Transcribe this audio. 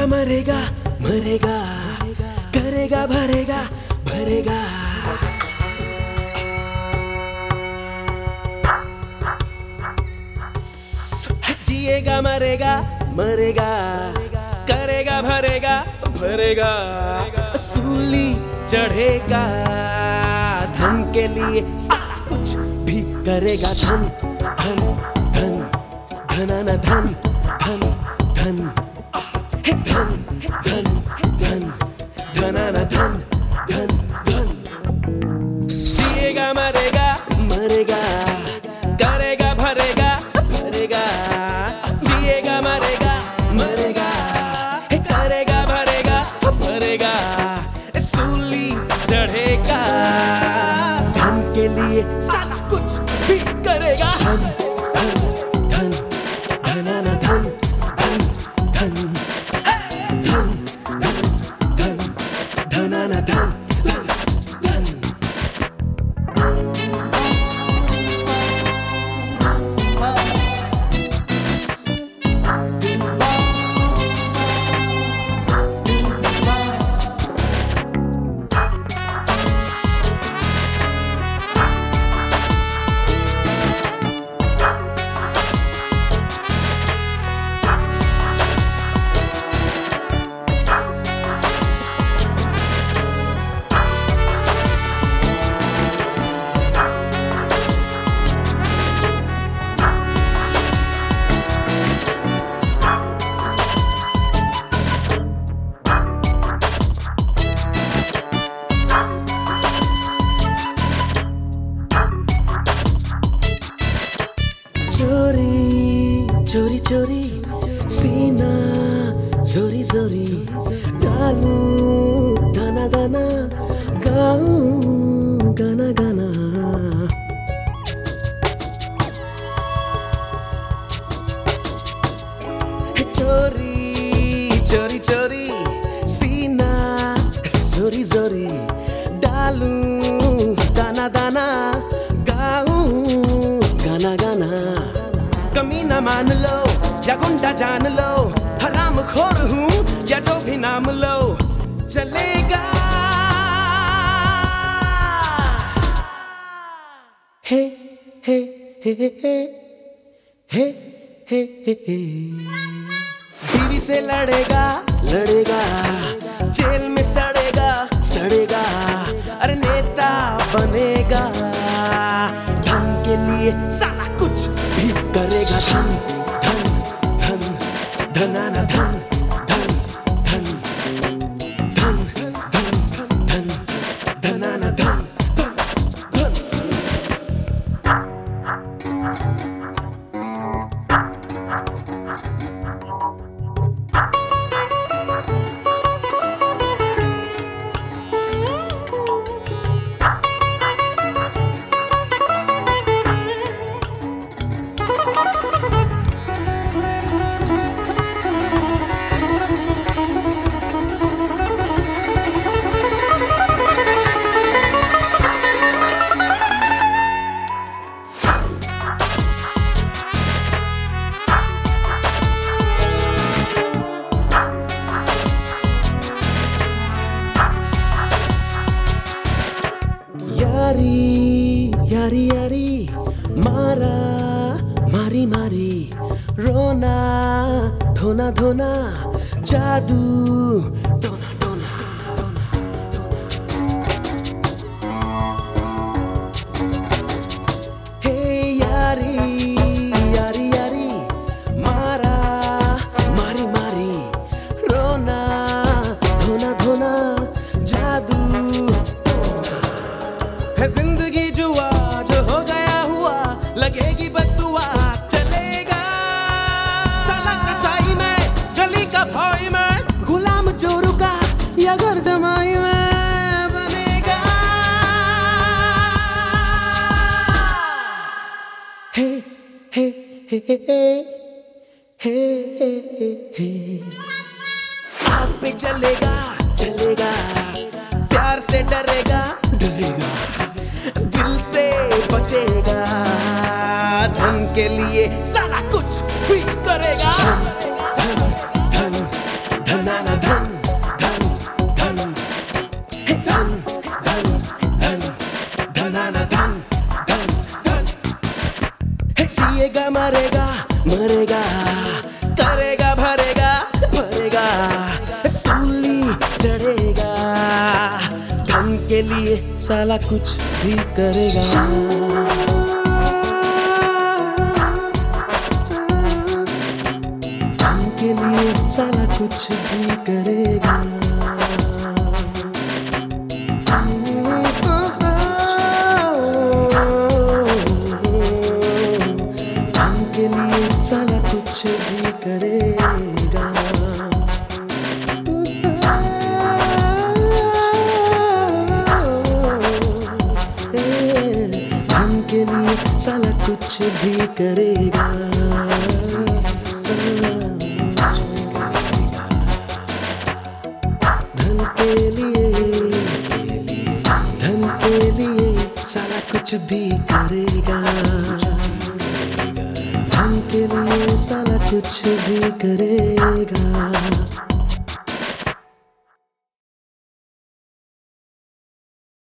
जिएगा मरेगा मरेगा, करेगा, भरेगा भरेगा। जिएगा, मरेगा मरेगा, करेगा, भरेगा भरेगा। सूली चढ़ेगा, धन के लिए कुछ भी करेगा। धन धन धन धनाना धन धन धन। हे धन धन धन धनाना धन धन धन जिएगा, मरेगा मरेगा, करेगा, भरेगा भरेगा। जिएगा, मरेगा मरेगा, करेगा, भरेगा भरेगा। सूली चढ़ेगा, धन के लिए सारा कुछ करेगा। চোরি চোরি চোরি, সিনা, জোরি জোরি ডালু দানা দানা, গাউ, গানা গানা। চোরি চোরি চোরি, সিনা, জোরি জোরি, ডালু मान लो, या गुंडा जान लो, हराम खोर हूँ, या जो भी नाम लो। चलेगा। हे हे हे हे हे हे हे हे बीवी से लड़ेगा लड़ेगा। धन धन धन धनाना धन धन ইয়ারি ইয়ারি মারা মারি মারি রোনা ধোনা ধোনা জাদু आग पे चलेगा चलेगा। प्यार से डरेगा डरेगा। दिल से बचेगा। धन के लिए सारा कुछ भी करेगा। साला कुछ भी करेगा। के लिए साला कुछ भी करेगा। के लिए साला कुछ भी करेगा। करेगा। धन के लिए, धन के लिए साला कुछ भी करेगा। धन के लिए साला कुछ भी करेगा।